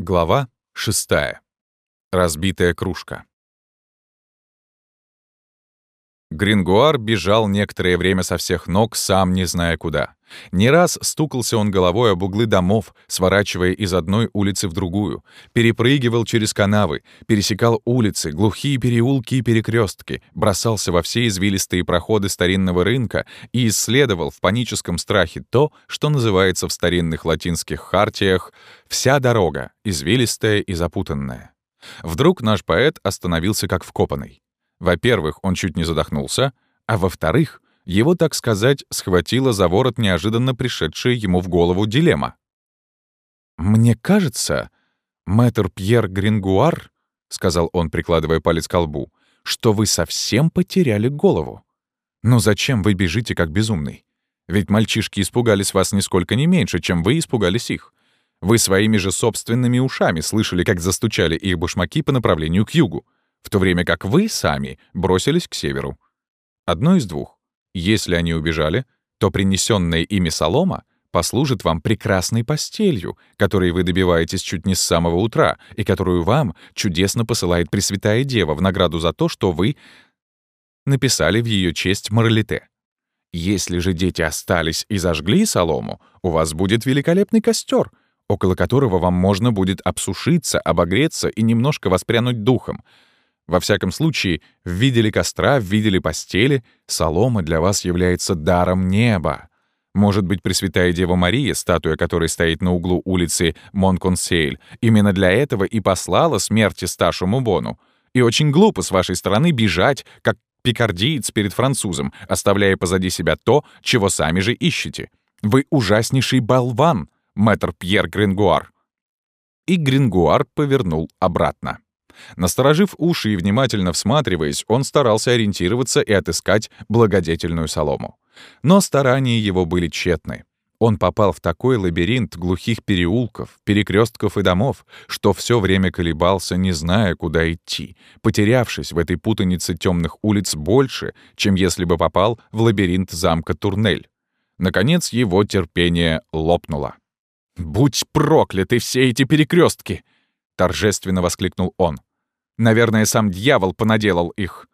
Глава 6. Разбитая кружка. Грингуар бежал некоторое время со всех ног, сам не зная куда. Не раз стукался он головой об углы домов, сворачивая из одной улицы в другую, перепрыгивал через канавы, пересекал улицы, глухие переулки и перекрестки, бросался во все извилистые проходы старинного рынка и исследовал в паническом страхе то, что называется в старинных латинских хартиях «вся дорога, извилистая и запутанная». Вдруг наш поэт остановился как вкопанный. Во-первых, он чуть не задохнулся, а во-вторых, его, так сказать, схватила за ворот неожиданно пришедшая ему в голову дилемма. «Мне кажется, мэтр Пьер Грингуар, — сказал он, прикладывая палец к колбу, — что вы совсем потеряли голову. Но зачем вы бежите как безумный? Ведь мальчишки испугались вас нисколько не меньше, чем вы испугались их. Вы своими же собственными ушами слышали, как застучали их башмаки по направлению к югу в то время как вы сами бросились к северу. Одно из двух. Если они убежали, то принесенная ими солома послужит вам прекрасной постелью, которой вы добиваетесь чуть не с самого утра, и которую вам чудесно посылает Пресвятая Дева в награду за то, что вы написали в ее честь моралите. Если же дети остались и зажгли солому, у вас будет великолепный костер, около которого вам можно будет обсушиться, обогреться и немножко воспрянуть духом — во всяком случае, в виде ли костра, в виде ли постели, солома для вас является даром неба. Может быть, Пресвятая Дева Мария, статуя которой стоит на углу улицы Монконсейль, именно для этого и послала смерти Сташу Мубону. И очень глупо с вашей стороны бежать, как пикардиец перед французом, оставляя позади себя то, чего сами же ищете. Вы ужаснейший болван, мэтр Пьер Грингуар. И Грингуар повернул обратно. Насторожив уши и внимательно всматриваясь, он старался ориентироваться и отыскать благодетельную солому. Но старания его были тщетны. Он попал в такой лабиринт глухих переулков, перекрестков и домов, что все время колебался, не зная, куда идти, потерявшись в этой путанице темных улиц больше, чем если бы попал в лабиринт замка Турнель. Наконец его терпение лопнуло. «Будь прокляты все эти перекрестки! торжественно воскликнул он. Наверное, сам дьявол понаделал их.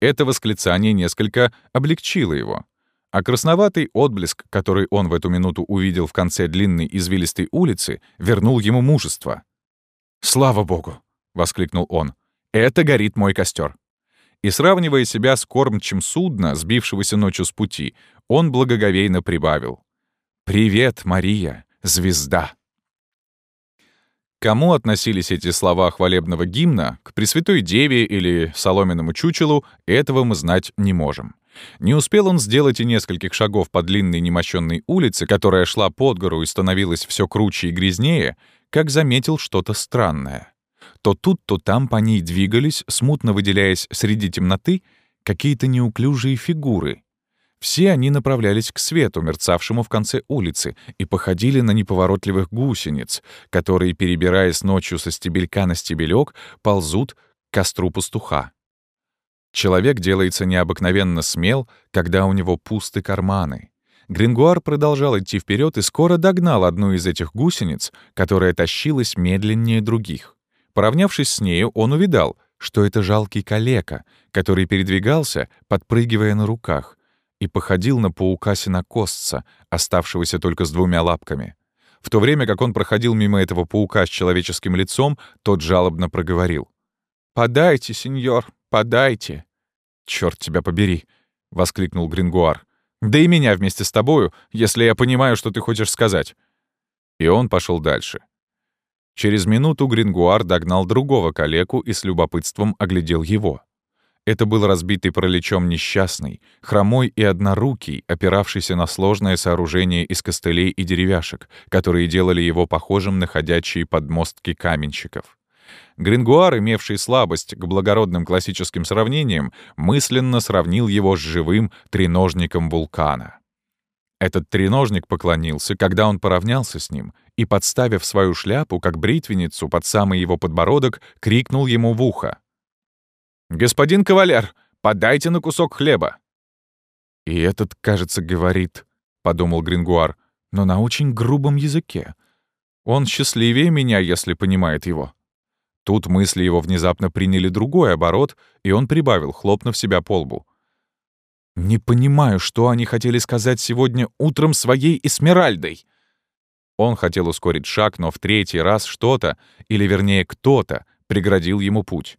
Это восклицание несколько облегчило его. А красноватый отблеск, который он в эту минуту увидел в конце длинной извилистой улицы, вернул ему мужество. «Слава богу!» — воскликнул он. «Это горит мой костер. И сравнивая себя с кормчем судна, сбившегося ночью с пути, он благоговейно прибавил. «Привет, Мария, звезда!» Кому относились эти слова хвалебного гимна, к Пресвятой Деве или соломенному чучелу, этого мы знать не можем. Не успел он сделать и нескольких шагов по длинной немощенной улице, которая шла под гору и становилась все круче и грязнее, как заметил что-то странное. То тут, то там по ней двигались, смутно выделяясь среди темноты, какие-то неуклюжие фигуры, все они направлялись к свету, мерцавшему в конце улицы, и походили на неповоротливых гусениц, которые, перебираясь ночью со стебелька на стебелек, ползут к костру пастуха. Человек делается необыкновенно смел, когда у него пусты карманы. Грингуар продолжал идти вперед и скоро догнал одну из этих гусениц, которая тащилась медленнее других. Поравнявшись с нею, он увидал, что это жалкий калека, который передвигался, подпрыгивая на руках — и походил на паука-синокосца, оставшегося только с двумя лапками. В то время как он проходил мимо этого паука с человеческим лицом, тот жалобно проговорил. «Подайте, сеньор, подайте!» «Чёрт тебя побери!» — воскликнул Грингуар. «Да и меня вместе с тобою, если я понимаю, что ты хочешь сказать». И он пошел дальше. Через минуту Грингуар догнал другого калеку и с любопытством оглядел его. Это был разбитый пролечом несчастный, хромой и однорукий, опиравшийся на сложное сооружение из костылей и деревяшек, которые делали его похожим на ходячие подмостки каменщиков. Грингуар, имевший слабость к благородным классическим сравнениям, мысленно сравнил его с живым треножником вулкана. Этот треножник поклонился, когда он поравнялся с ним, и, подставив свою шляпу, как бритвенницу под самый его подбородок, крикнул ему в ухо — «Господин кавалер, подайте на кусок хлеба!» «И этот, кажется, говорит», — подумал Грингуар, «но на очень грубом языке. Он счастливее меня, если понимает его. Тут мысли его внезапно приняли другой оборот, и он прибавил, хлопнув себя по лбу. «Не понимаю, что они хотели сказать сегодня утром своей Эсмеральдой!» Он хотел ускорить шаг, но в третий раз что-то, или вернее кто-то, преградил ему путь.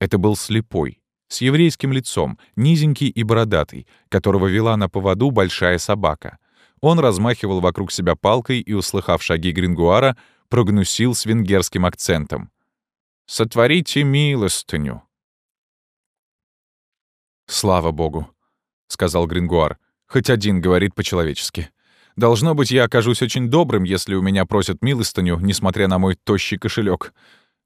Это был слепой, с еврейским лицом, низенький и бородатый, которого вела на поводу большая собака. Он размахивал вокруг себя палкой и, услыхав шаги Грингуара, прогнусил с венгерским акцентом. «Сотворите милостыню!» «Слава богу!» — сказал Грингуар. «Хоть один говорит по-человечески. Должно быть, я окажусь очень добрым, если у меня просят милостыню, несмотря на мой тощий кошелек.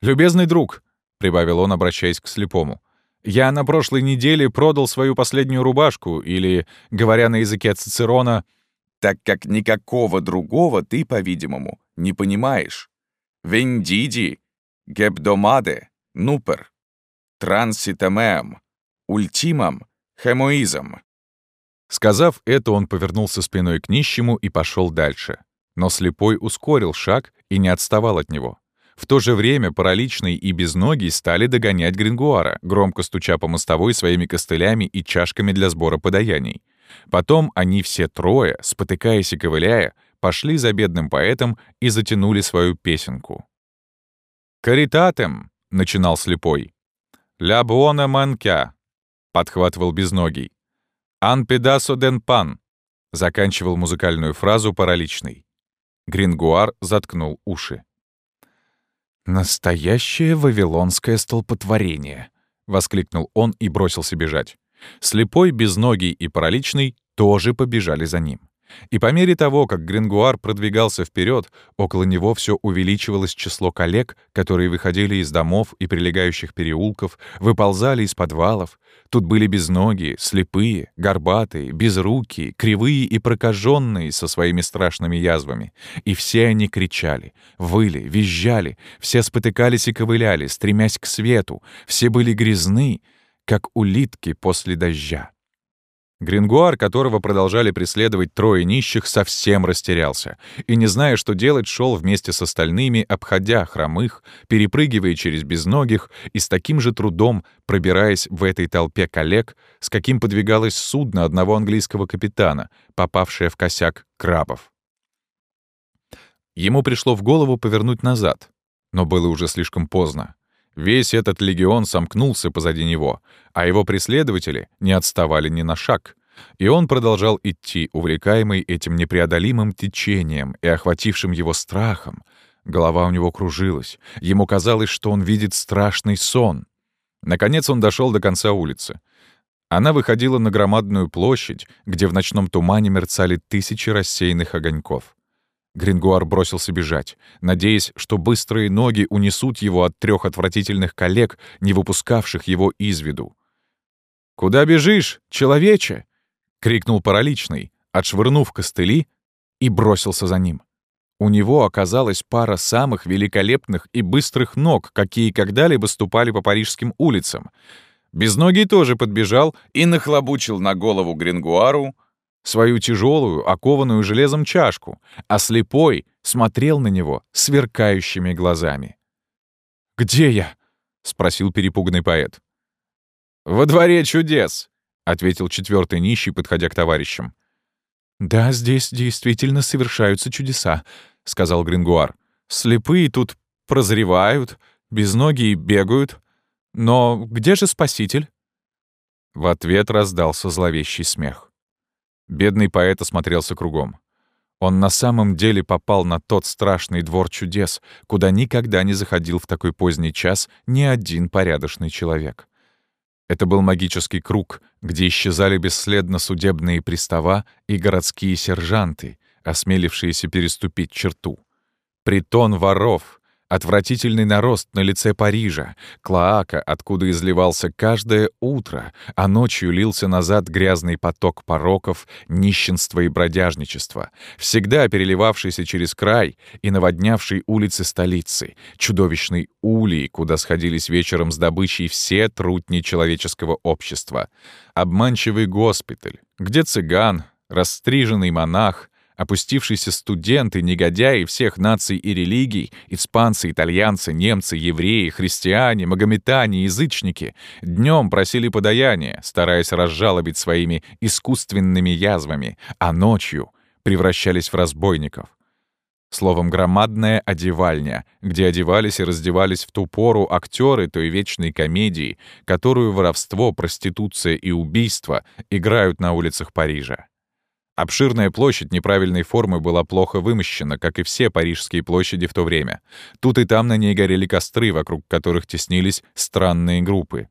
Любезный друг!» — прибавил он, обращаясь к слепому. «Я на прошлой неделе продал свою последнюю рубашку, или, говоря на языке Цицерона, так как никакого другого ты, по-видимому, не понимаешь. Вендиди, гебдомаде, нупер, транситамеам, ультимам, хемоизм. Сказав это, он повернулся спиной к нищему и пошел дальше. Но слепой ускорил шаг и не отставал от него. В то же время параличный и безногий стали догонять Грингуара, громко стуча по мостовой своими костылями и чашками для сбора подаяний. Потом они все трое, спотыкаясь и ковыляя, пошли за бедным поэтом и затянули свою песенку. «Каритатем!» — начинал слепой. «Ля буона манкя!» — подхватывал безногий. «Ан педасо ден пан!» — заканчивал музыкальную фразу параличный. Грингуар заткнул уши. «Настоящее вавилонское столпотворение!» — воскликнул он и бросился бежать. Слепой, безногий и параличный тоже побежали за ним. И по мере того, как Грингуар продвигался вперед, около него все увеличивалось число коллег, которые выходили из домов и прилегающих переулков, выползали из подвалов. Тут были безногие, слепые, горбатые, безрукие, кривые и прокаженные со своими страшными язвами. И все они кричали, выли, визжали, все спотыкались и ковыляли, стремясь к свету, все были грязны, как улитки после дождя. Грингуар, которого продолжали преследовать трое нищих, совсем растерялся и, не зная, что делать, шел вместе с остальными, обходя хромых, перепрыгивая через безногих и с таким же трудом пробираясь в этой толпе коллег, с каким подвигалось судно одного английского капитана, попавшее в косяк крабов. Ему пришло в голову повернуть назад, но было уже слишком поздно. Весь этот легион сомкнулся позади него, а его преследователи не отставали ни на шаг. И он продолжал идти, увлекаемый этим непреодолимым течением и охватившим его страхом. Голова у него кружилась. Ему казалось, что он видит страшный сон. Наконец он дошел до конца улицы. Она выходила на громадную площадь, где в ночном тумане мерцали тысячи рассеянных огоньков. Грингуар бросился бежать, надеясь, что быстрые ноги унесут его от трех отвратительных коллег, не выпускавших его из виду. «Куда бежишь, человече?» — крикнул параличный, отшвырнув костыли, и бросился за ним. У него оказалась пара самых великолепных и быстрых ног, какие когда-либо ступали по парижским улицам. Безногий тоже подбежал и нахлобучил на голову Грингуару свою тяжелую, окованную железом чашку, а слепой смотрел на него сверкающими глазами. «Где я?» — спросил перепуганный поэт. «Во дворе чудес», — ответил четвертый нищий, подходя к товарищам. «Да, здесь действительно совершаются чудеса», — сказал Грингуар. «Слепые тут прозревают, безногие бегают. Но где же спаситель?» В ответ раздался зловещий смех. Бедный поэт осмотрелся кругом. Он на самом деле попал на тот страшный двор чудес, куда никогда не заходил в такой поздний час ни один порядочный человек. Это был магический круг, где исчезали бесследно судебные пристава и городские сержанты, осмелившиеся переступить черту. Притон воров, Отвратительный нарост на лице Парижа, клоака, откуда изливался каждое утро, а ночью лился назад грязный поток пороков, нищенства и бродяжничества, всегда переливавшийся через край и наводнявший улицы столицы, чудовищный улей, куда сходились вечером с добычей все трутни человеческого общества, обманчивый госпиталь, где цыган, расстриженный монах, опустившиеся студенты, негодяи всех наций и религий, испанцы, итальянцы, немцы, евреи, христиане, магометане, язычники, днем просили подаяния, стараясь разжалобить своими искусственными язвами, а ночью превращались в разбойников. Словом, громадная одевальня, где одевались и раздевались в ту пору актеры той вечной комедии, которую воровство, проституция и убийство играют на улицах Парижа. Обширная площадь неправильной формы была плохо вымощена, как и все парижские площади в то время. Тут и там на ней горели костры, вокруг которых теснились странные группы.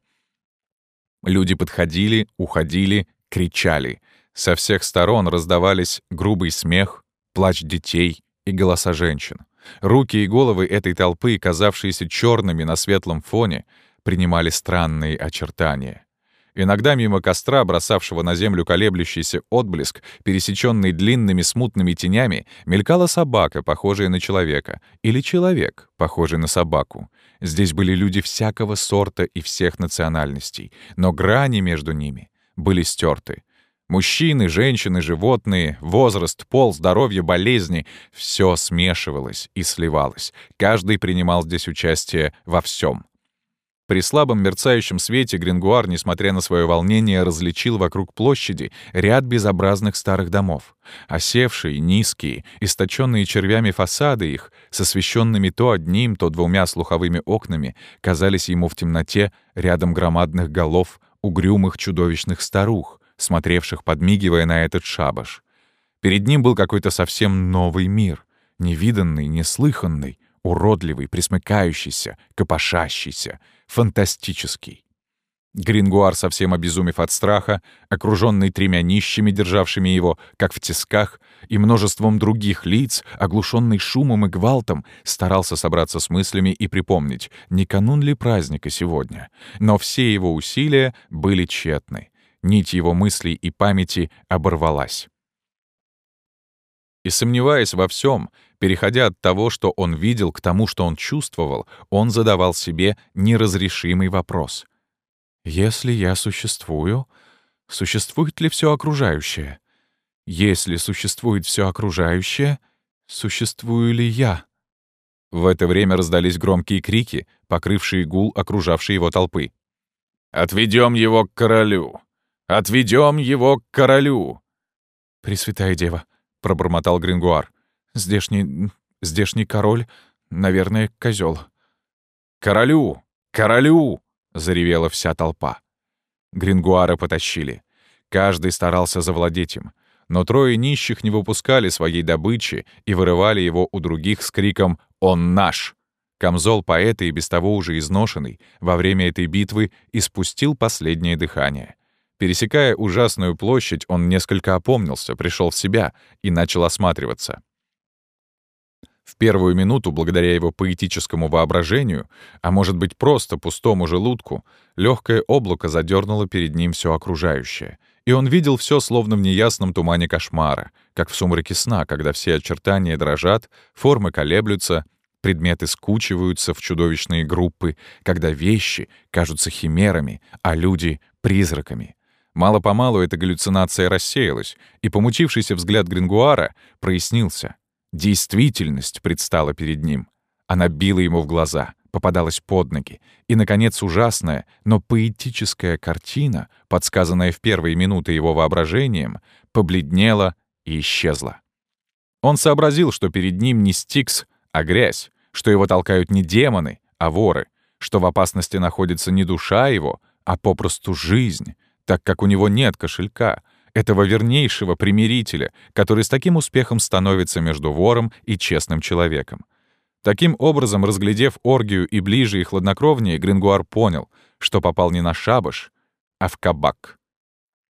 Люди подходили, уходили, кричали. Со всех сторон раздавались грубый смех, плач детей и голоса женщин. Руки и головы этой толпы, казавшиеся черными на светлом фоне, принимали странные очертания. Иногда мимо костра, бросавшего на землю колеблющийся отблеск, пересеченный длинными смутными тенями, мелькала собака, похожая на человека, или человек, похожий на собаку. Здесь были люди всякого сорта и всех национальностей, но грани между ними были стерты. Мужчины, женщины, животные, возраст, пол, здоровье, болезни — все смешивалось и сливалось. Каждый принимал здесь участие во всем. При слабом мерцающем свете Грингуар, несмотря на свое волнение, различил вокруг площади ряд безобразных старых домов. Осевшие, низкие, источенные червями фасады их, с освещенными то одним, то двумя слуховыми окнами, казались ему в темноте рядом громадных голов угрюмых чудовищных старух, смотревших, подмигивая на этот шабаш. Перед ним был какой-то совсем новый мир, невиданный, неслыханный, уродливый, присмыкающийся, копошащийся — фантастический. Грингуар, совсем обезумев от страха, окруженный тремя нищими, державшими его, как в тисках, и множеством других лиц, оглушенный шумом и гвалтом, старался собраться с мыслями и припомнить, не канун ли праздника сегодня. Но все его усилия были тщетны. Нить его мыслей и памяти оборвалась. И сомневаясь во всем, переходя от того, что он видел, к тому, что он чувствовал, он задавал себе неразрешимый вопрос. «Если я существую, существует ли все окружающее? Если существует все окружающее, существую ли я?» В это время раздались громкие крики, покрывшие гул окружавшей его толпы. «Отведем его к королю! Отведем его к королю!» «Пресвятая Дева, — пробормотал Грингуар. «Здешний... здешний король, наверное, козел. «Королю! Королю!» — заревела вся толпа. Грингуара потащили. Каждый старался завладеть им. Но трое нищих не выпускали своей добычи и вырывали его у других с криком «Он наш!». Камзол поэта и без того уже изношенный, во время этой битвы испустил последнее дыхание. Пересекая ужасную площадь, он несколько опомнился, пришел в себя и начал осматриваться. В первую минуту, благодаря его поэтическому воображению, а может быть просто пустому желудку, легкое облако задернуло перед ним все окружающее, и он видел все словно в неясном тумане кошмара, как в сумраке сна, когда все очертания дрожат, формы колеблются, предметы скучиваются в чудовищные группы, когда вещи кажутся химерами, а люди — призраками. Мало-помалу эта галлюцинация рассеялась, и помучившийся взгляд Грингуара прояснился. Действительность предстала перед ним. Она била ему в глаза, попадалась под ноги, и, наконец, ужасная, но поэтическая картина, подсказанная в первые минуты его воображением, побледнела и исчезла. Он сообразил, что перед ним не Стикс, а грязь, что его толкают не демоны, а воры, что в опасности находится не душа его, а попросту жизнь, так как у него нет кошелька, этого вернейшего примирителя, который с таким успехом становится между вором и честным человеком. Таким образом, разглядев оргию и ближе и хладнокровнее, Грингуар понял, что попал не на шабаш, а в кабак.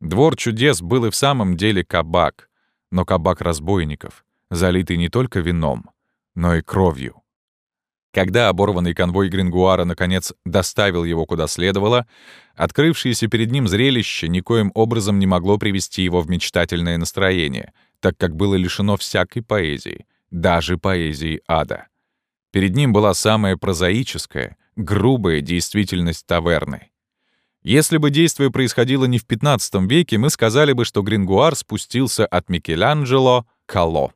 Двор чудес был и в самом деле кабак, но кабак разбойников, залитый не только вином, но и кровью. Когда оборванный конвой Грингуара, наконец, доставил его куда следовало, открывшееся перед ним зрелище никоим образом не могло привести его в мечтательное настроение, так как было лишено всякой поэзии, даже поэзии ада. Перед ним была самая прозаическая, грубая действительность таверны. Если бы действие происходило не в XV веке, мы сказали бы, что Грингуар спустился от Микеланджело кало.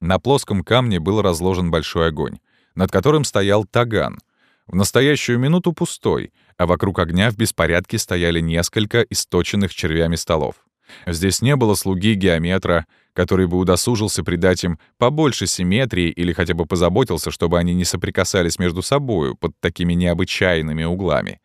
На плоском камне был разложен большой огонь, над которым стоял таган. В настоящую минуту пустой, а вокруг огня в беспорядке стояли несколько источенных червями столов. Здесь не было слуги геометра, который бы удосужился придать им побольше симметрии или хотя бы позаботился, чтобы они не соприкасались между собою под такими необычайными углами.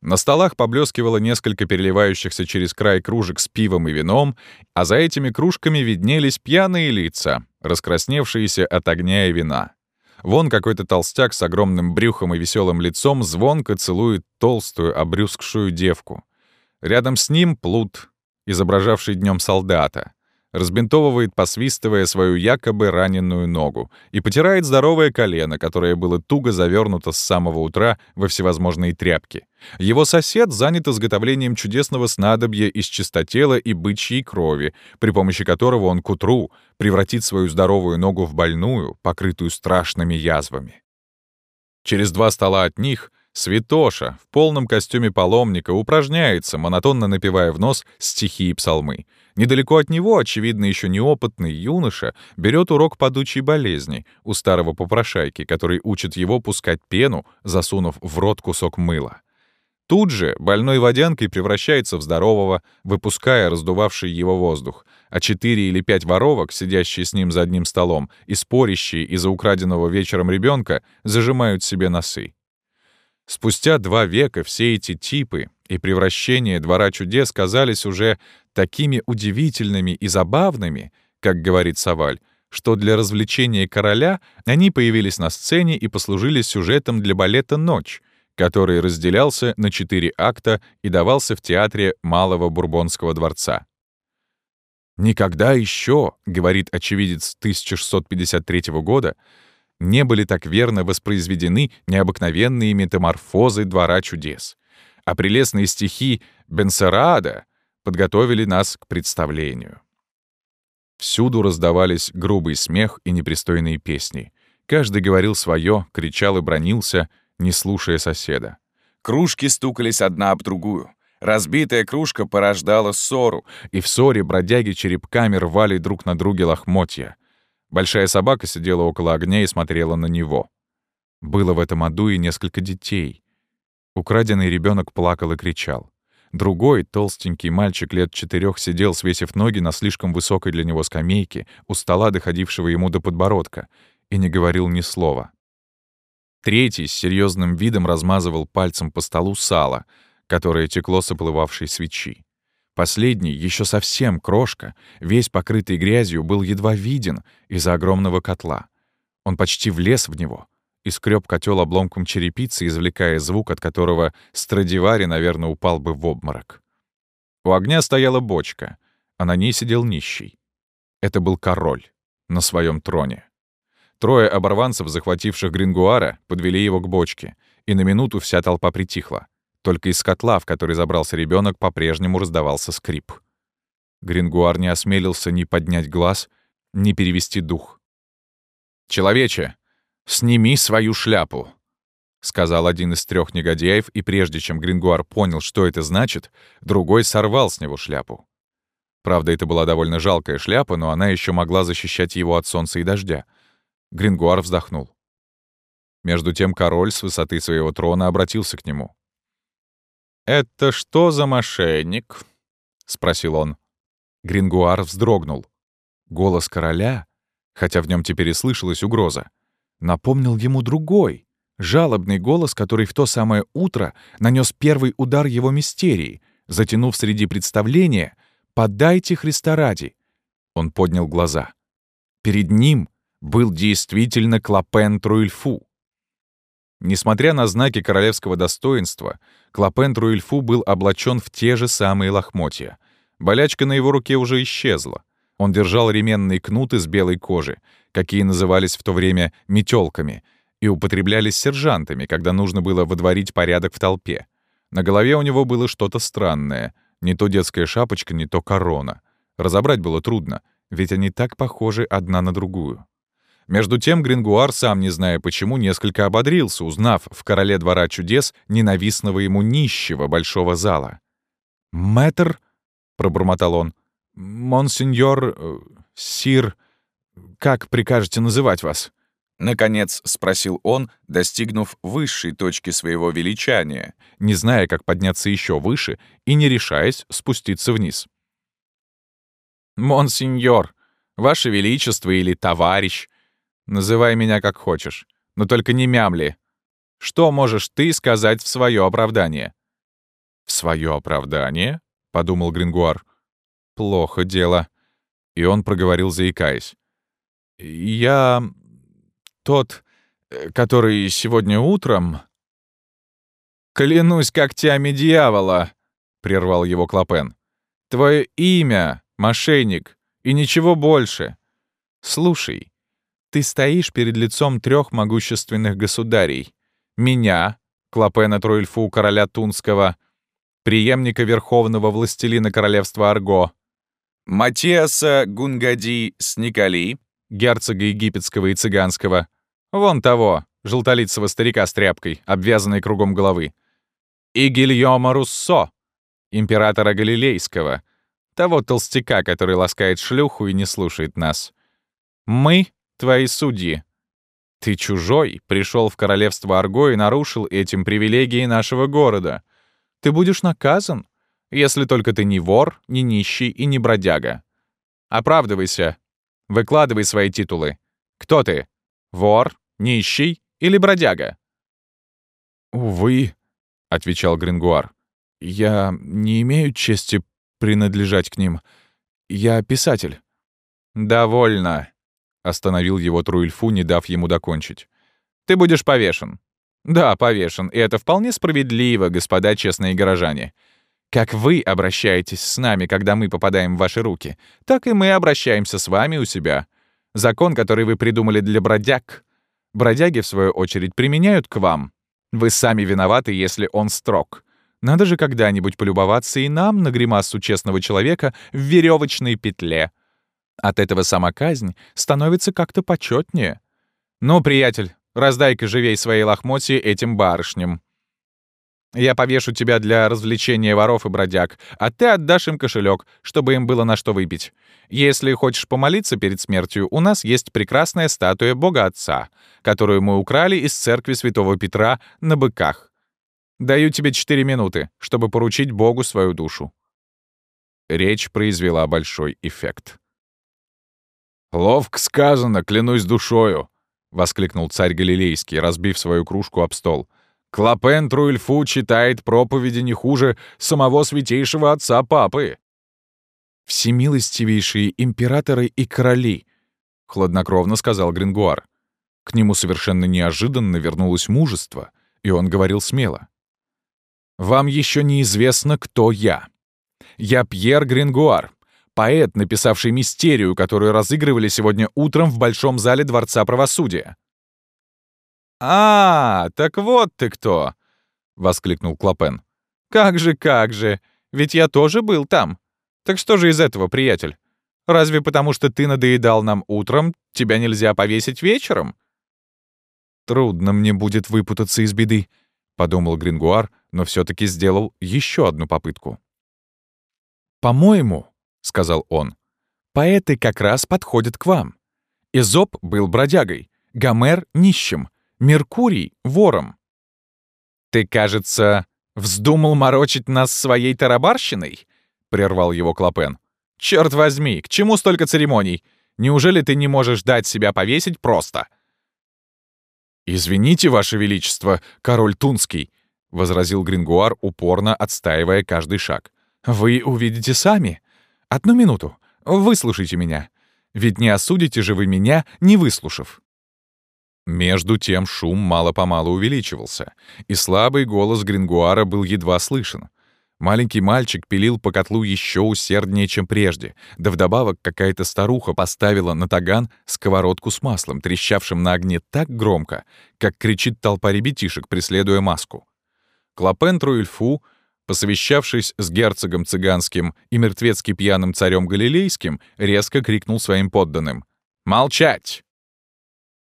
На столах поблескивало несколько переливающихся через край кружек с пивом и вином, а за этими кружками виднелись пьяные лица, раскрасневшиеся от огня и вина. Вон какой-то толстяк с огромным брюхом и веселым лицом звонко целует толстую, обрюзгшую девку. Рядом с ним плут, изображавший днем солдата разбинтовывает, посвистывая свою якобы раненую ногу, и потирает здоровое колено, которое было туго завернуто с самого утра во всевозможные тряпки. Его сосед занят изготовлением чудесного снадобья из чистотела и бычьей крови, при помощи которого он к утру превратит свою здоровую ногу в больную, покрытую страшными язвами. Через два стола от них — Святоша в полном костюме паломника упражняется, монотонно напевая в нос стихи и псалмы. Недалеко от него, очевидно, еще неопытный юноша берет урок падучей болезни у старого попрошайки, который учит его пускать пену, засунув в рот кусок мыла. Тут же больной водянкой превращается в здорового, выпуская раздувавший его воздух, а четыре или пять воровок, сидящие с ним за одним столом и спорящие из-за украденного вечером ребенка, зажимают себе носы. Спустя два века все эти типы и превращения двора чудес казались уже такими удивительными и забавными, как говорит Саваль, что для развлечения короля они появились на сцене и послужили сюжетом для балета «Ночь», который разделялся на четыре акта и давался в театре Малого Бурбонского дворца. «Никогда еще, — говорит очевидец 1653 года, — не были так верно воспроизведены необыкновенные метаморфозы двора чудес. А прелестные стихи Бенсерада подготовили нас к представлению. Всюду раздавались грубый смех и непристойные песни. Каждый говорил свое, кричал и бронился, не слушая соседа. Кружки стукались одна об другую. Разбитая кружка порождала ссору, и в ссоре бродяги черепками рвали друг на друге лохмотья. Большая собака сидела около огня и смотрела на него. Было в этом аду и несколько детей. Украденный ребенок плакал и кричал. Другой, толстенький мальчик лет четырех сидел, свесив ноги на слишком высокой для него скамейке, у стола, доходившего ему до подбородка, и не говорил ни слова. Третий с серьезным видом размазывал пальцем по столу сало, которое текло с оплывавшей свечи. Последний, еще совсем крошка, весь покрытый грязью, был едва виден из-за огромного котла. Он почти влез в него и скреб котел обломком черепицы, извлекая звук, от которого Страдивари, наверное, упал бы в обморок. У огня стояла бочка, а на ней сидел нищий. Это был король на своем троне. Трое оборванцев, захвативших Грингуара, подвели его к бочке, и на минуту вся толпа притихла. Только из котла, в который забрался ребенок, по-прежнему раздавался скрип. Грингуар не осмелился ни поднять глаз, ни перевести дух. «Человече, сними свою шляпу!» — сказал один из трех негодяев, и прежде чем Грингуар понял, что это значит, другой сорвал с него шляпу. Правда, это была довольно жалкая шляпа, но она еще могла защищать его от солнца и дождя. Грингуар вздохнул. Между тем король с высоты своего трона обратился к нему. «Это что за мошенник?» — спросил он. Грингуар вздрогнул. Голос короля, хотя в нем теперь и слышалась угроза, напомнил ему другой, жалобный голос, который в то самое утро нанес первый удар его мистерии, затянув среди представления «Подайте Христа ради». Он поднял глаза. Перед ним был действительно Клопен Труильфу. Несмотря на знаки королевского достоинства, Клопен Труильфу был облачен в те же самые лохмотья. Болячка на его руке уже исчезла. Он держал ременный кнут из белой кожи, какие назывались в то время метелками, и употреблялись сержантами, когда нужно было водворить порядок в толпе. На голове у него было что-то странное, не то детская шапочка, не то корона. Разобрать было трудно, ведь они так похожи одна на другую. Между тем Грингуар, сам не зная почему, несколько ободрился, узнав в «Короле двора чудес» ненавистного ему нищего большого зала. «Мэтр», — пробормотал он, — «монсеньор, э, сир, как прикажете называть вас?» Наконец спросил он, достигнув высшей точки своего величания, не зная, как подняться еще выше и не решаясь спуститься вниз. «Монсеньор, Ваше Величество или товарищ. Называй меня как хочешь, но только не мямли. Что можешь ты сказать в свое оправдание?» «В свое оправдание?» — подумал Грингуар. «Плохо дело». И он проговорил, заикаясь. «Я... тот, э, который сегодня утром...» «Клянусь когтями дьявола!» — прервал его Клопен. «Твое имя, мошенник, и ничего больше. Слушай, ты стоишь перед лицом трех могущественных государей. Меня, Клопена Труэльфу, короля Тунского, преемника верховного властелина королевства Арго, Матиаса Гунгади Сникали, герцога египетского и цыганского, вон того, желтолицего старика с тряпкой, обвязанной кругом головы, и Гильома Руссо, императора Галилейского, того толстяка, который ласкает шлюху и не слушает нас. Мы — твои судьи. Ты чужой, пришел в королевство Арго и нарушил этим привилегии нашего города. Ты будешь наказан, если только ты не вор, не нищий и не бродяга. Оправдывайся. Выкладывай свои титулы. Кто ты? Вор, нищий или бродяга? «Увы», — отвечал Грингуар, — «я не имею чести принадлежать к ним. Я писатель». «Довольно», — остановил его Труильфу, не дав ему докончить. «Ты будешь повешен». «Да, повешен, и это вполне справедливо, господа честные горожане. Как вы обращаетесь с нами, когда мы попадаем в ваши руки, так и мы обращаемся с вами у себя. Закон, который вы придумали для бродяг, бродяги, в свою очередь, применяют к вам. Вы сами виноваты, если он строг. Надо же когда-нибудь полюбоваться и нам на гримасу честного человека в веревочной петле. От этого сама казнь становится как-то почетнее. Ну, приятель, раздай-ка живей свои лохмотья этим барышням. Я повешу тебя для развлечения воров и бродяг, а ты отдашь им кошелек, чтобы им было на что выпить. Если хочешь помолиться перед смертью, у нас есть прекрасная статуя Бога Отца, которую мы украли из церкви Святого Петра на быках. Даю тебе четыре минуты, чтобы поручить Богу свою душу». Речь произвела большой эффект. «Ловко сказано, клянусь душою!» — воскликнул царь Галилейский, разбив свою кружку об стол. «Клопен Труэльфу читает проповеди не хуже самого святейшего отца Папы!» «Всемилостивейшие императоры и короли!» — хладнокровно сказал Грингуар. К нему совершенно неожиданно вернулось мужество, и он говорил смело. Вам еще неизвестно, кто я. Я Пьер Грингуар, поэт, написавший мистерию, которую разыгрывали сегодня утром в Большом зале Дворца правосудия. «А, так вот ты кто!» — воскликнул Клопен. «Как же, как же! Ведь я тоже был там. Так что же из этого, приятель? Разве потому, что ты надоедал нам утром, тебя нельзя повесить вечером?» «Трудно мне будет выпутаться из беды», — подумал Грингуар, но все таки сделал еще одну попытку. «По-моему», — сказал он, — «поэты как раз подходят к вам. Изоп был бродягой, Гомер — нищим, Меркурий — вором». «Ты, кажется, вздумал морочить нас своей тарабарщиной?» — прервал его Клопен. «Черт возьми, к чему столько церемоний? Неужели ты не можешь дать себя повесить просто?» «Извините, Ваше Величество, король Тунский», — возразил Грингуар, упорно отстаивая каждый шаг. «Вы увидите сами. Одну минуту. Выслушайте меня. Ведь не осудите же вы меня, не выслушав». Между тем шум мало-помалу увеличивался, и слабый голос Грингуара был едва слышен. Маленький мальчик пилил по котлу еще усерднее, чем прежде, да вдобавок какая-то старуха поставила на таган сковородку с маслом, трещавшим на огне так громко, как кричит толпа ребятишек, преследуя маску. Клопен Труильфу, посовещавшись с герцогом цыганским и мертвецки пьяным царем галилейским, резко крикнул своим подданным «Молчать!».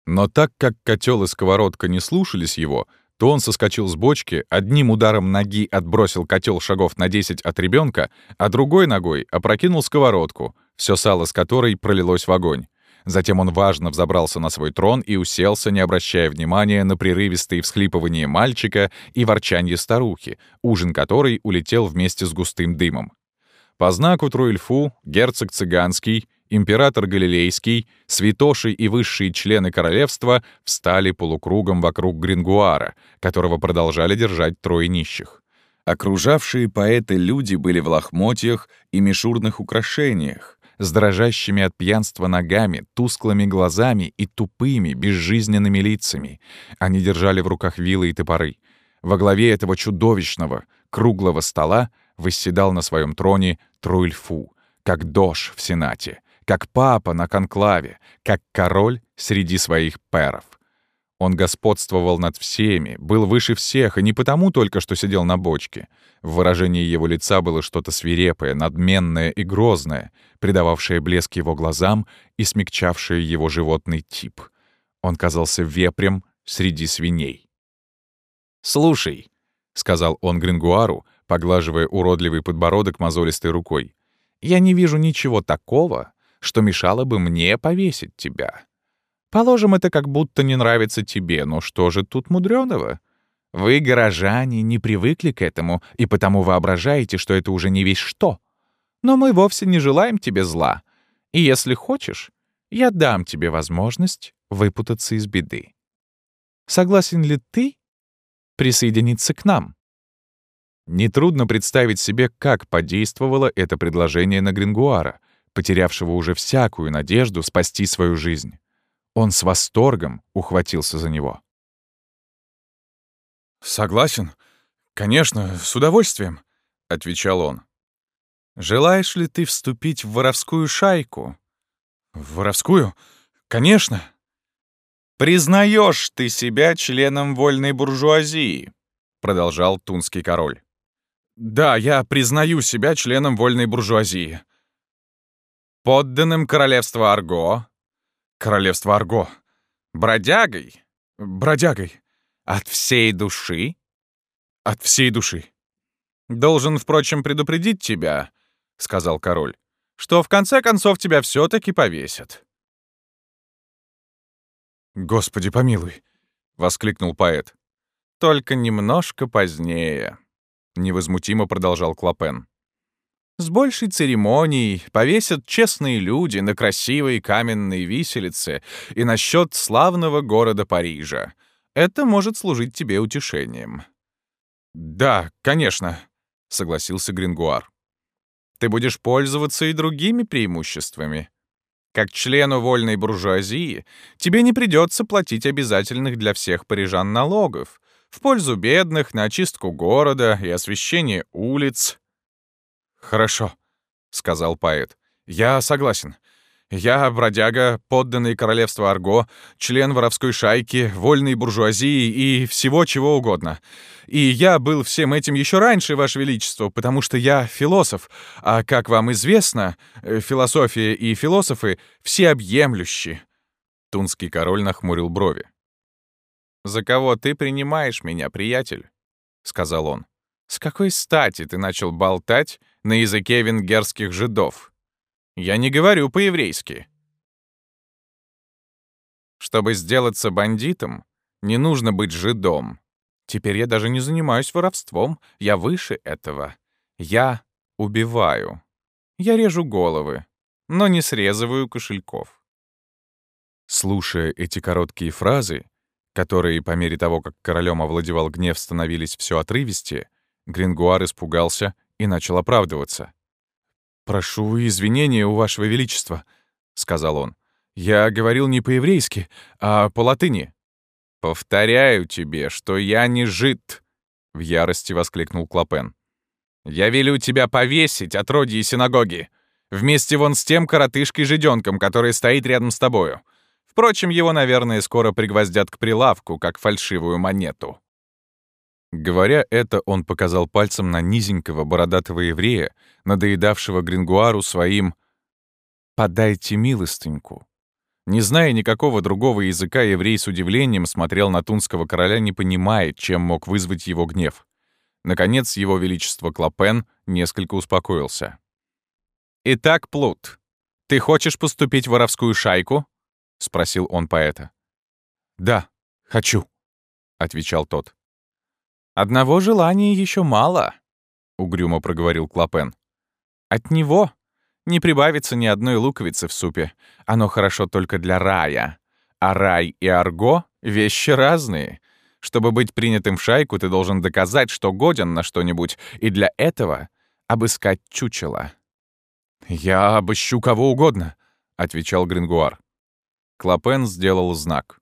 Но так как котел и сковородка не слушались его, то он соскочил с бочки, одним ударом ноги отбросил котел шагов на 10 от ребенка, а другой ногой опрокинул сковородку, все сало с которой пролилось в огонь. Затем он важно взобрался на свой трон и уселся, не обращая внимания на прерывистые всхлипывания мальчика и ворчанье старухи, ужин которой улетел вместе с густым дымом. По знаку Труэльфу герцог Цыганский, император Галилейский, святоши и высшие члены королевства встали полукругом вокруг Грингуара, которого продолжали держать трое нищих. Окружавшие поэты люди были в лохмотьях и мишурных украшениях, с дрожащими от пьянства ногами, тусклыми глазами и тупыми, безжизненными лицами. Они держали в руках вилы и топоры. Во главе этого чудовищного, круглого стола восседал на своем троне Труильфу, как дож в Сенате, как папа на конклаве, как король среди своих перов. Он господствовал над всеми, был выше всех, и не потому только, что сидел на бочке. В выражении его лица было что-то свирепое, надменное и грозное, придававшее блеск его глазам и смягчавшее его животный тип. Он казался вепрем среди свиней. «Слушай», — сказал он Грингуару, поглаживая уродливый подбородок мозолистой рукой, «я не вижу ничего такого, что мешало бы мне повесить тебя. Положим, это как будто не нравится тебе, но что же тут мудреного? Вы, горожане, не привыкли к этому и потому воображаете, что это уже не весь что. Но мы вовсе не желаем тебе зла. И если хочешь, я дам тебе возможность выпутаться из беды. Согласен ли ты присоединиться к нам?» Нетрудно представить себе, как подействовало это предложение на Грингуара, потерявшего уже всякую надежду спасти свою жизнь. Он с восторгом ухватился за него. «Согласен. Конечно, с удовольствием», — отвечал он. «Желаешь ли ты вступить в воровскую шайку?» «В воровскую? Конечно». «Признаешь ты себя членом вольной буржуазии?» — продолжал тунский король. «Да, я признаю себя членом вольной буржуазии». «Подданным королевства Арго?» Королевство Арго. Бродягой? Бродягой. От всей души? От всей души. Должен, впрочем, предупредить тебя, — сказал король, — что в конце концов тебя все таки повесят. «Господи помилуй!» — воскликнул поэт. «Только немножко позднее», — невозмутимо продолжал Клопен. С большей церемонией повесят честные люди на красивой каменной виселице и на счет славного города Парижа. Это может служить тебе утешением». «Да, конечно», — согласился Грингуар. «Ты будешь пользоваться и другими преимуществами. Как члену вольной буржуазии тебе не придется платить обязательных для всех парижан налогов в пользу бедных, на очистку города и освещение улиц, «Хорошо», — сказал поэт. «Я согласен. Я бродяга, подданный королевства Арго, член воровской шайки, вольной буржуазии и всего чего угодно. И я был всем этим еще раньше, Ваше Величество, потому что я философ, а, как вам известно, э, философия и философы всеобъемлющи». Тунский король нахмурил брови. «За кого ты принимаешь меня, приятель?» — сказал он. «С какой стати ты начал болтать на языке венгерских жидов. Я не говорю по-еврейски. Чтобы сделаться бандитом, не нужно быть жидом. Теперь я даже не занимаюсь воровством, я выше этого. Я убиваю. Я режу головы, но не срезываю кошельков. Слушая эти короткие фразы, которые по мере того, как королем овладевал гнев, становились все отрывистее, Грингуар испугался и начал оправдываться. «Прошу извинения у вашего величества», — сказал он. «Я говорил не по-еврейски, а по-латыни». «Повторяю тебе, что я не жид», — в ярости воскликнул Клопен. «Я велю тебя повесить, отродье синагоги, вместе вон с тем коротышкой-жиденком, который стоит рядом с тобою. Впрочем, его, наверное, скоро пригвоздят к прилавку, как фальшивую монету». Говоря это, он показал пальцем на низенького бородатого еврея, надоедавшего Грингуару своим «подайте милостыньку». Не зная никакого другого языка, еврей с удивлением смотрел на тунского короля, не понимая, чем мог вызвать его гнев. Наконец, его величество Клопен несколько успокоился. «Итак, Плут, ты хочешь поступить в воровскую шайку?» спросил он поэта. «Да, хочу», — отвечал тот. «Одного желания еще мало», — угрюмо проговорил Клопен. «От него не прибавится ни одной луковицы в супе. Оно хорошо только для рая. А рай и арго — вещи разные. Чтобы быть принятым в шайку, ты должен доказать, что годен на что-нибудь, и для этого обыскать чучело». «Я обыщу кого угодно», — отвечал Грингуар. Клопен сделал знак.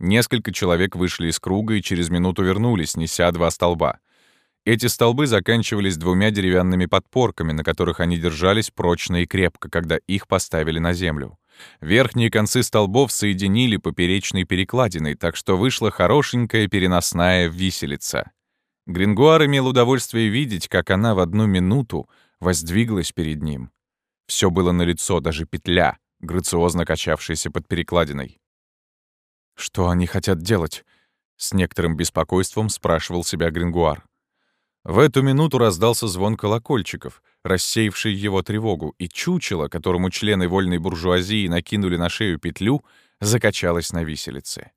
Несколько человек вышли из круга и через минуту вернулись, неся два столба. Эти столбы заканчивались двумя деревянными подпорками, на которых они держались прочно и крепко, когда их поставили на землю. Верхние концы столбов соединили поперечной перекладиной, так что вышла хорошенькая переносная виселица. Грингуар имел удовольствие видеть, как она в одну минуту воздвиглась перед ним. Все было налицо, даже петля, грациозно качавшаяся под перекладиной. «Что они хотят делать?» — с некоторым беспокойством спрашивал себя Грингуар. В эту минуту раздался звон колокольчиков, рассеявший его тревогу, и чучело, которому члены вольной буржуазии накинули на шею петлю, закачалось на виселице.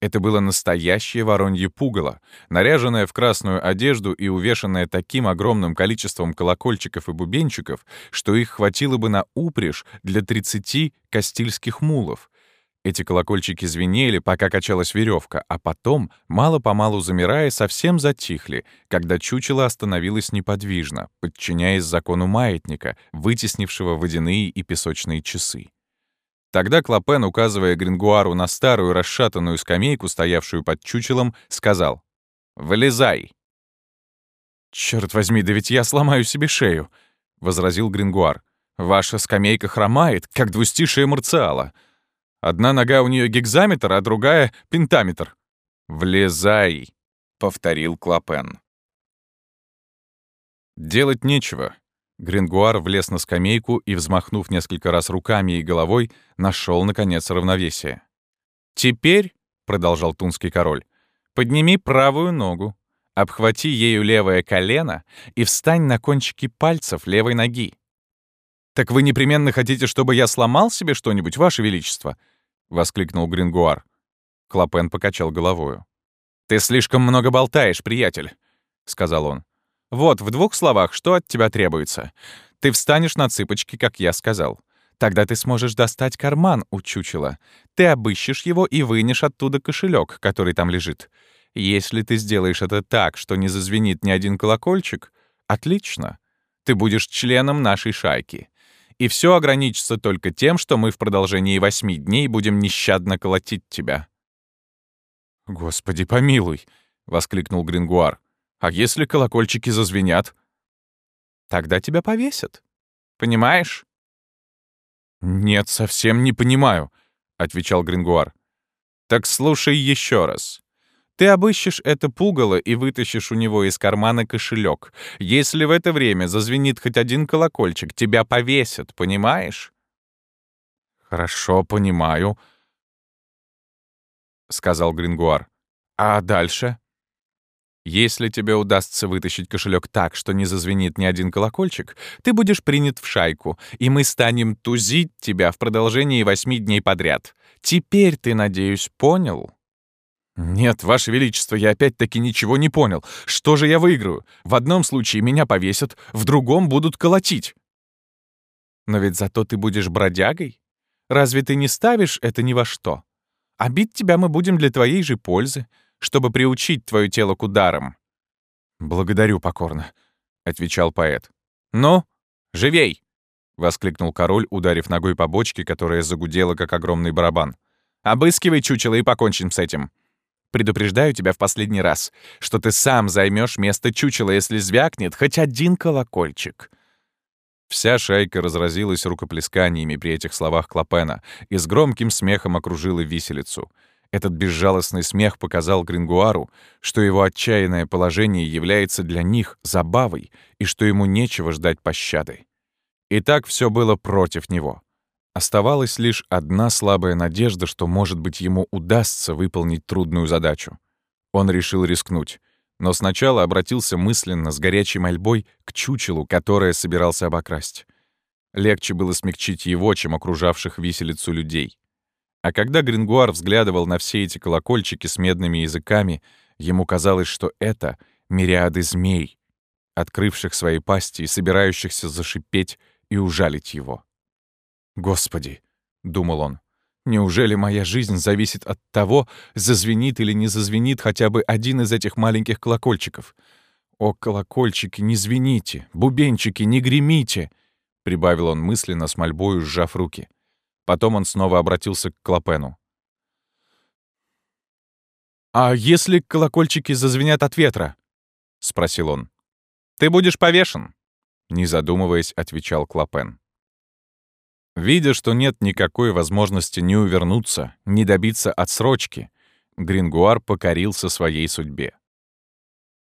Это было настоящее воронье пугало, наряженное в красную одежду и увешанное таким огромным количеством колокольчиков и бубенчиков, что их хватило бы на упряжь для 30 кастильских мулов. Эти колокольчики звенели, пока качалась веревка, а потом, мало-помалу замирая, совсем затихли, когда чучело остановилось неподвижно, подчиняясь закону маятника, вытеснившего водяные и песочные часы. Тогда Клопен, указывая Грингуару на старую расшатанную скамейку, стоявшую под чучелом, сказал «Вылезай!» «Черт возьми, да ведь я сломаю себе шею!» — возразил Грингуар. «Ваша скамейка хромает, как двустишие Марциала. Одна нога у нее гекзаметр, а другая — пентаметр». «Влезай!» — повторил Клопен. Делать нечего. Грингуар влез на скамейку и, взмахнув несколько раз руками и головой, нашел наконец, равновесие. «Теперь», — продолжал тунский король, — «подними правую ногу, обхвати ею левое колено и встань на кончики пальцев левой ноги». «Так вы непременно хотите, чтобы я сломал себе что-нибудь, Ваше Величество?» — воскликнул Грингуар. Клопен покачал головою. «Ты слишком много болтаешь, приятель», — сказал он. Вот, в двух словах, что от тебя требуется. Ты встанешь на цыпочки, как я сказал. Тогда ты сможешь достать карман у чучела. Ты обыщешь его и вынешь оттуда кошелек, который там лежит. Если ты сделаешь это так, что не зазвенит ни один колокольчик, отлично. Ты будешь членом нашей шайки. И все ограничится только тем, что мы в продолжении восьми дней будем нещадно колотить тебя. «Господи, помилуй!» — воскликнул Грингуар. А если колокольчики зазвенят? Тогда тебя повесят. Понимаешь? «Нет, совсем не понимаю», — отвечал Грингуар. «Так слушай еще раз. Ты обыщешь это пугало и вытащишь у него из кармана кошелек. Если в это время зазвенит хоть один колокольчик, тебя повесят, понимаешь?» «Хорошо, понимаю», — сказал Грингуар. «А дальше?» Если тебе удастся вытащить кошелек так, что не зазвенит ни один колокольчик, ты будешь принят в шайку, и мы станем тузить тебя в продолжении восьми дней подряд. Теперь ты, надеюсь, понял?» «Нет, Ваше Величество, я опять-таки ничего не понял. Что же я выиграю? В одном случае меня повесят, в другом будут колотить». «Но ведь зато ты будешь бродягой. Разве ты не ставишь это ни во что? А бить тебя мы будем для твоей же пользы чтобы приучить твое тело к ударам». «Благодарю покорно», — отвечал поэт. «Ну, живей!» — воскликнул король, ударив ногой по бочке, которая загудела, как огромный барабан. «Обыскивай чучело и покончим с этим. Предупреждаю тебя в последний раз, что ты сам займешь место чучела, если звякнет хоть один колокольчик». Вся шайка разразилась рукоплесканиями при этих словах Клопена и с громким смехом окружила виселицу — этот безжалостный смех показал Грингуару, что его отчаянное положение является для них забавой и что ему нечего ждать пощады. И так все было против него. Оставалась лишь одна слабая надежда, что, может быть, ему удастся выполнить трудную задачу. Он решил рискнуть, но сначала обратился мысленно с горячей мольбой к чучелу, которое собирался обокрасть. Легче было смягчить его, чем окружавших виселицу людей. А когда Грингуар взглядывал на все эти колокольчики с медными языками, ему казалось, что это мириады змей, открывших свои пасти и собирающихся зашипеть и ужалить его. «Господи!» — думал он. «Неужели моя жизнь зависит от того, зазвенит или не зазвенит хотя бы один из этих маленьких колокольчиков? О, колокольчики, не звените! Бубенчики, не гремите!» — прибавил он мысленно с мольбою, сжав руки. Потом он снова обратился к Клопену. «А если колокольчики зазвенят от ветра?» — спросил он. «Ты будешь повешен», — не задумываясь, отвечал Клопен. Видя, что нет никакой возможности ни увернуться, ни добиться отсрочки, Грингуар покорился своей судьбе.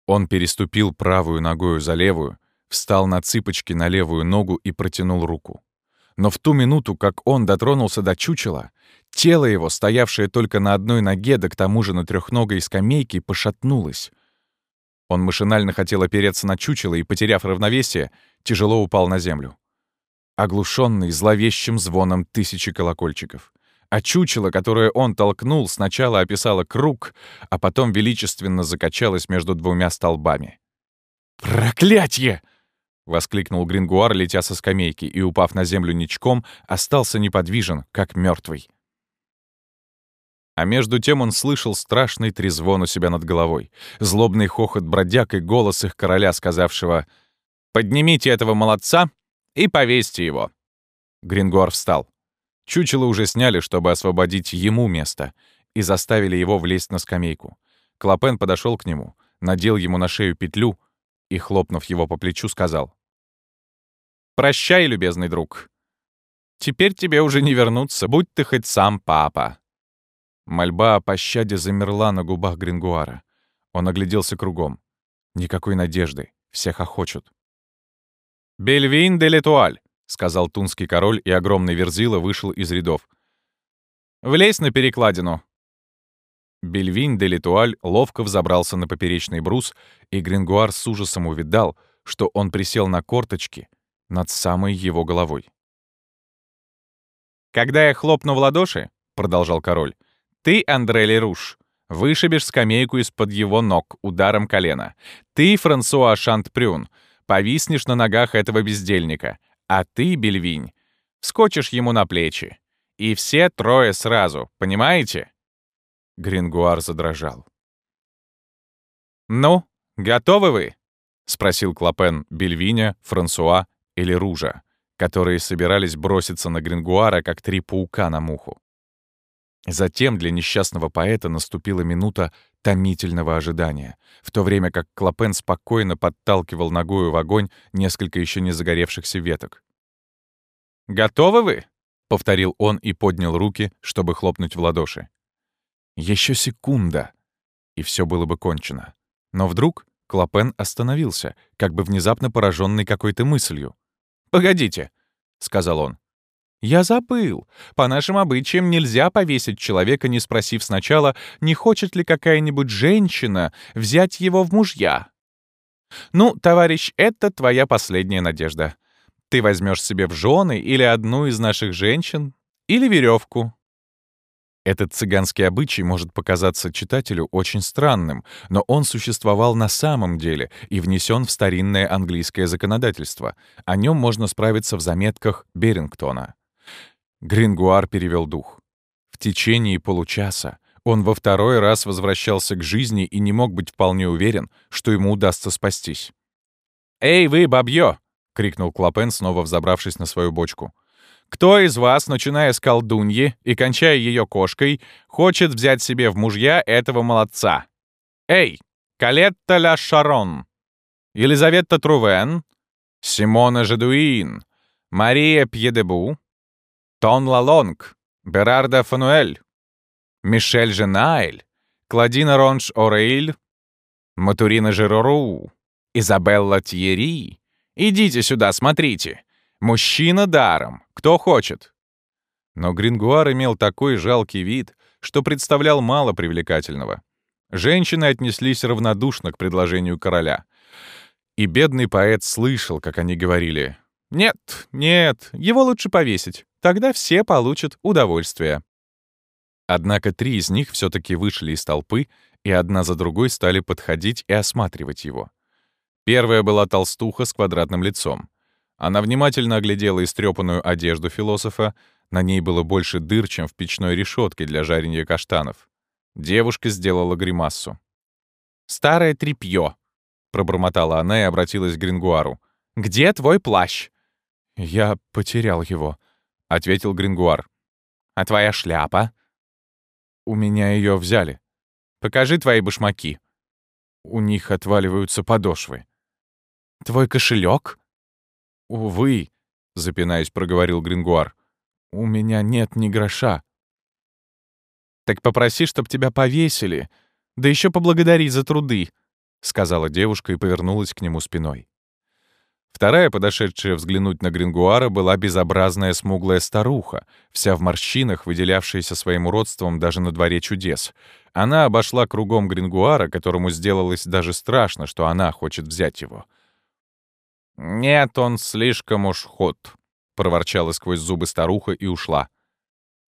Он переступил правую ногою за левую, встал на цыпочки на левую ногу и протянул руку. Но в ту минуту, как он дотронулся до чучела, тело его, стоявшее только на одной ноге, да к тому же на трехногой скамейке, пошатнулось. Он машинально хотел опереться на чучело и, потеряв равновесие, тяжело упал на землю оглушенный зловещим звоном тысячи колокольчиков. А чучело, которое он толкнул, сначала описало круг, а потом величественно закачалось между двумя столбами. «Проклятье!» — воскликнул Грингуар, летя со скамейки, и, упав на землю ничком, остался неподвижен, как мертвый. А между тем он слышал страшный трезвон у себя над головой, злобный хохот бродяг и голос их короля, сказавшего «Поднимите этого молодца и повесьте его». Грингуар встал. Чучело уже сняли, чтобы освободить ему место, и заставили его влезть на скамейку. Клопен подошел к нему, надел ему на шею петлю и, хлопнув его по плечу, сказал. «Прощай, любезный друг. Теперь тебе уже не вернуться, будь ты хоть сам папа». Мольба о пощаде замерла на губах Грингуара. Он огляделся кругом. Никакой надежды. Всех охочут. «Бельвин де Летуаль», — сказал тунский король, и огромный верзила вышел из рядов. «Влезь на перекладину». Бельвин де Летуаль ловко взобрался на поперечный брус, и Грингуар с ужасом увидал, что он присел на корточки над самой его головой. «Когда я хлопну в ладоши», — продолжал король, — «ты, Андре Леруш, вышибешь скамейку из-под его ног ударом колена. Ты, Франсуа Шантпрюн, повиснешь на ногах этого бездельника, а ты, Бельвинь, скочишь ему на плечи. И все трое сразу, понимаете?» Грингуар задрожал. «Ну, готовы вы?» — спросил Клопен Бельвиня, Франсуа или Ружа, которые собирались броситься на Грингуара, как три паука на муху. Затем для несчастного поэта наступила минута томительного ожидания, в то время как Клопен спокойно подталкивал ногою в огонь несколько еще не загоревшихся веток. «Готовы вы?» — повторил он и поднял руки, чтобы хлопнуть в ладоши. Еще секунда, и все было бы кончено. Но вдруг Клопен остановился, как бы внезапно пораженный какой-то мыслью. «Погодите», — сказал он. «Я забыл. По нашим обычаям нельзя повесить человека, не спросив сначала, не хочет ли какая-нибудь женщина взять его в мужья. Ну, товарищ, это твоя последняя надежда. Ты возьмешь себе в жены или одну из наших женщин, или веревку. Этот цыганский обычай может показаться читателю очень странным, но он существовал на самом деле и внесен в старинное английское законодательство. О нем можно справиться в заметках Берингтона. Грингуар перевел дух. В течение получаса он во второй раз возвращался к жизни и не мог быть вполне уверен, что ему удастся спастись. «Эй, вы, бабьё!» — крикнул Клопен, снова взобравшись на свою бочку. «Кто из вас, начиная с колдуньи и кончая ее кошкой, хочет взять себе в мужья этого молодца? Эй, Калетта ля Шарон, Елизавета Трувен, Симона Жедуин, Мария Пьедебу, Тон Лалонг, Берарда Фануэль, Мишель Женайль, Кладина Ронш Орейль, Матурина Жирору, Изабелла Тьери. Идите сюда, смотрите. Мужчина даром. Кто хочет?» Но Грингуар имел такой жалкий вид, что представлял мало привлекательного. Женщины отнеслись равнодушно к предложению короля. И бедный поэт слышал, как они говорили «Нет, нет, его лучше повесить. Тогда все получат удовольствие. Однако три из них все таки вышли из толпы и одна за другой стали подходить и осматривать его. Первая была толстуха с квадратным лицом. Она внимательно оглядела истрепанную одежду философа, на ней было больше дыр, чем в печной решетке для жарения каштанов. Девушка сделала гримассу. «Старое тряпье!» — пробормотала она и обратилась к Грингуару. «Где твой плащ?» «Я потерял его», — ответил Грингуар. «А твоя шляпа?» «У меня ее взяли». «Покажи твои башмаки». «У них отваливаются подошвы». «Твой кошелек? «Увы», — запинаясь, проговорил Грингуар. «У меня нет ни гроша». «Так попроси, чтоб тебя повесили, да еще поблагодари за труды», — сказала девушка и повернулась к нему спиной. Вторая, подошедшая взглянуть на Грингуара, была безобразная смуглая старуха, вся в морщинах, выделявшаяся своим уродством даже на дворе чудес. Она обошла кругом Грингуара, которому сделалось даже страшно, что она хочет взять его. «Нет, он слишком уж худ», — проворчала сквозь зубы старуха и ушла.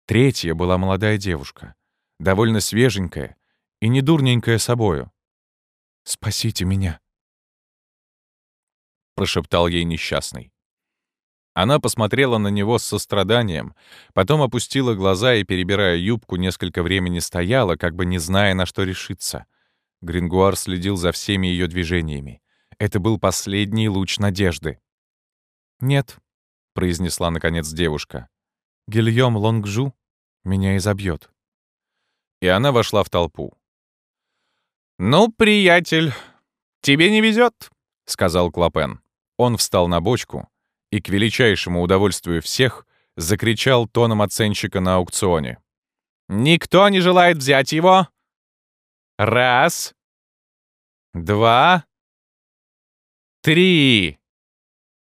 Третья была молодая девушка, довольно свеженькая и недурненькая собою. «Спасите меня», — прошептал ей несчастный. Она посмотрела на него с состраданием, потом опустила глаза и, перебирая юбку, несколько времени стояла, как бы не зная, на что решиться. Грингуар следил за всеми ее движениями. Это был последний луч надежды. «Нет», — произнесла наконец девушка. «Гильем Лонгжу меня изобьет». И она вошла в толпу. «Ну, приятель, тебе не везет, сказал Клопен. Он встал на бочку и, к величайшему удовольствию всех, закричал тоном оценщика на аукционе. «Никто не желает взять его? Раз, два, три!»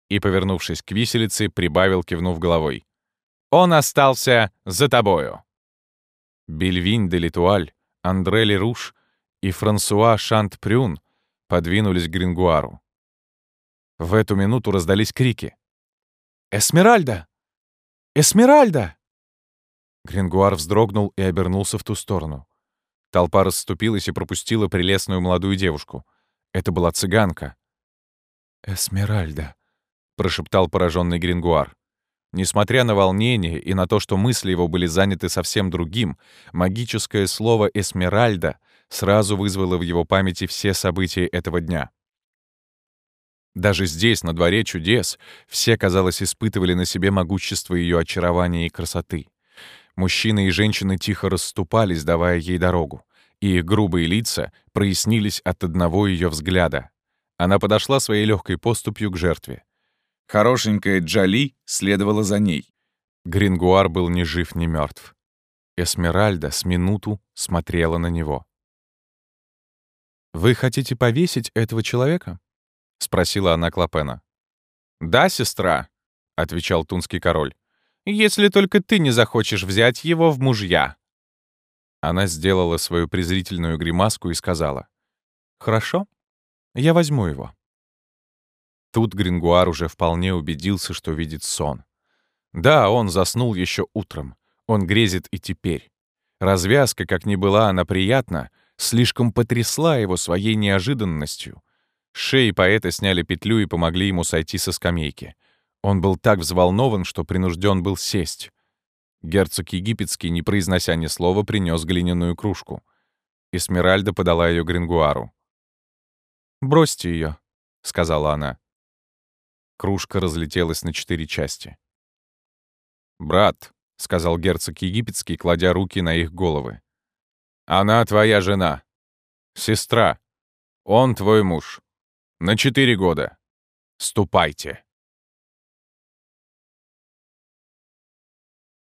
И, повернувшись к виселице, прибавил, кивнув головой. «Он остался за тобою!» Бельвинь де Литуаль, Андре Леруш и Франсуа Шант-Прюн подвинулись к Грингуару. В эту минуту раздались крики. «Эсмеральда! Эсмеральда!» Грингуар вздрогнул и обернулся в ту сторону. Толпа расступилась и пропустила прелестную молодую девушку. Это была цыганка. «Эсмеральда», — прошептал пораженный Грингуар. Несмотря на волнение и на то, что мысли его были заняты совсем другим, магическое слово «эсмеральда» сразу вызвало в его памяти все события этого дня. Даже здесь, на дворе чудес, все, казалось, испытывали на себе могущество ее очарования и красоты. Мужчины и женщины тихо расступались, давая ей дорогу, и их грубые лица прояснились от одного ее взгляда. Она подошла своей легкой поступью к жертве. Хорошенькая Джали следовала за ней. Грингуар был ни жив, ни мертв. Эсмеральда с минуту смотрела на него. «Вы хотите повесить этого человека?» — спросила она Клопена. «Да, сестра», — отвечал тунский король, «если только ты не захочешь взять его в мужья». Она сделала свою презрительную гримаску и сказала, «Хорошо, я возьму его». Тут Грингуар уже вполне убедился, что видит сон. Да, он заснул еще утром. Он грезит и теперь. Развязка, как ни была она приятна, слишком потрясла его своей неожиданностью. Шеи поэта сняли петлю и помогли ему сойти со скамейки. Он был так взволнован, что принужден был сесть. Герцог египетский, не произнося ни слова, принес глиняную кружку. Эсмеральда подала ее Грингуару. «Бросьте ее, сказала она. Кружка разлетелась на четыре части. «Брат», — сказал герцог египетский, кладя руки на их головы, — «она твоя жена. Сестра. Он твой муж. На четыре года. Ступайте».